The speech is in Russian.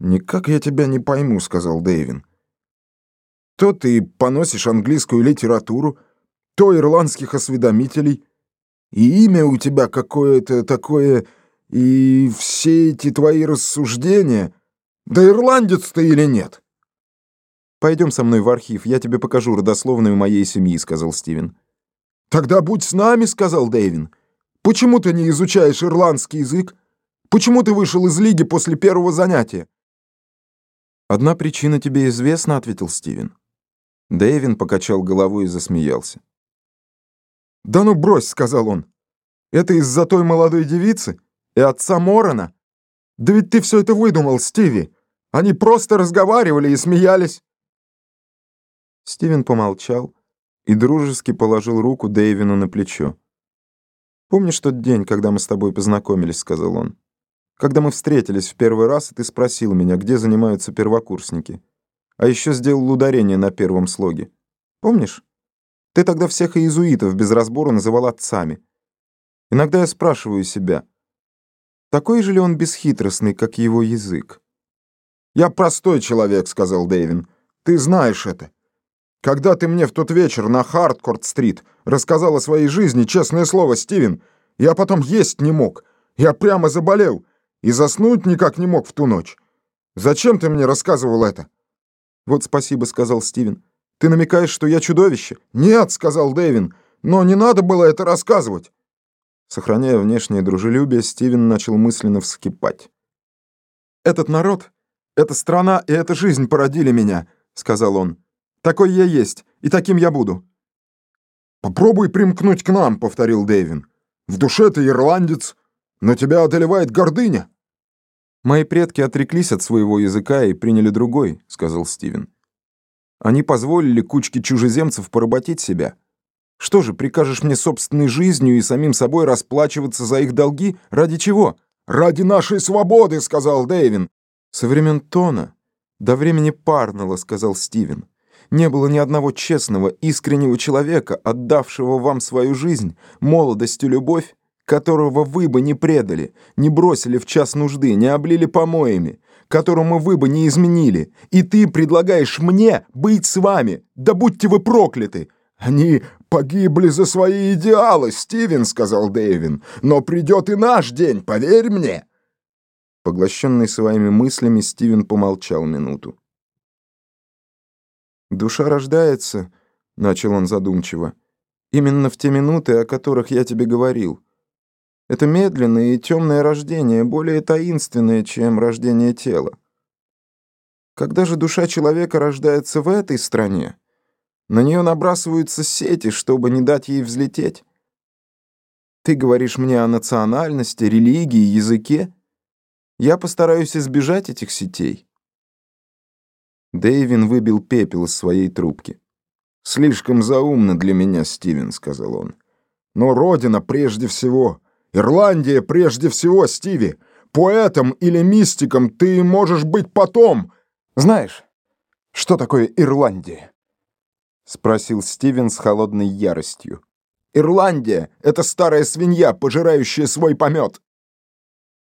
«Никак я тебя не пойму», — сказал Дэйвин. «То ты поносишь английскую литературу, то ирландских осведомителей, и имя у тебя какое-то такое, и все эти твои рассуждения. Да ирландец ты или нет?» «Пойдем со мной в архив, я тебе покажу родословную моей семьи», — сказал Стивен. «Тогда будь с нами», — сказал Дэйвин. «Почему ты не изучаешь ирландский язык? Почему ты вышел из лиги после первого занятия?» «Одна причина тебе известна», — ответил Стивен. Дэйвин покачал головой и засмеялся. «Да ну брось», — сказал он. «Это из-за той молодой девицы и отца Морона? Да ведь ты все это выдумал, Стиви. Они просто разговаривали и смеялись». Стивен помолчал и дружески положил руку Дэйвину на плечо. «Помнишь тот день, когда мы с тобой познакомились?» — сказал он. «Когда мы встретились в первый раз, ты спросил меня, где занимаются первокурсники. А еще сделал ударение на первом слоге. Помнишь? Ты тогда всех иезуитов без разбора называл отцами. Иногда я спрашиваю себя, такой же ли он бесхитростный, как его язык?» «Я простой человек», — сказал Дэйвин. «Ты знаешь это. Когда ты мне в тот вечер на Хардкорт-стрит рассказал о своей жизни, честное слово, Стивен, я потом есть не мог. Я прямо заболел и заснуть никак не мог в ту ночь. Зачем ты мне рассказывал это? Вот спасибо, сказал Стивен. Ты намекаешь, что я чудовище? Нет, сказал Дэвин, но не надо было это рассказывать. Сохраняя внешнее дружелюбие, Стивен начал мысленно вскипать. «Этот народ, эта страна и эта жизнь породили меня», — сказал он. Такой я есть, и таким я буду». «Попробуй примкнуть к нам», — повторил Дэвин. «В душе ты ирландец, но тебя одолевает гордыня». «Мои предки отреклись от своего языка и приняли другой», — сказал Стивен. «Они позволили кучке чужеземцев поработить себя. Что же, прикажешь мне собственной жизнью и самим собой расплачиваться за их долги? Ради чего?» «Ради нашей свободы», — сказал Дэвин. «Со времен Тона до времени Парнелла», — сказал Стивен не было ни одного честного, искреннего человека, отдавшего вам свою жизнь, молодость и любовь, которого вы бы не предали, не бросили в час нужды, не облили помоями, которому вы бы не изменили. И ты предлагаешь мне быть с вами. Да будьте вы прокляты!» «Они погибли за свои идеалы, Стивен», — сказал Дэйвин. «Но придет и наш день, поверь мне». Поглощенный своими мыслями, Стивен помолчал минуту. «Душа рождается», — начал он задумчиво, «именно в те минуты, о которых я тебе говорил. Это медленное и темное рождение, более таинственное, чем рождение тела. Когда же душа человека рождается в этой стране, на нее набрасываются сети, чтобы не дать ей взлететь. Ты говоришь мне о национальности, религии, языке. Я постараюсь избежать этих сетей. Дэйвин выбил пепел из своей трубки. «Слишком заумно для меня, Стивен», — сказал он. «Но Родина прежде всего. Ирландия прежде всего, Стиви. Поэтом или мистиком ты можешь быть потом. Знаешь, что такое Ирландия?» — спросил Стивен с холодной яростью. «Ирландия — это старая свинья, пожирающая свой помет.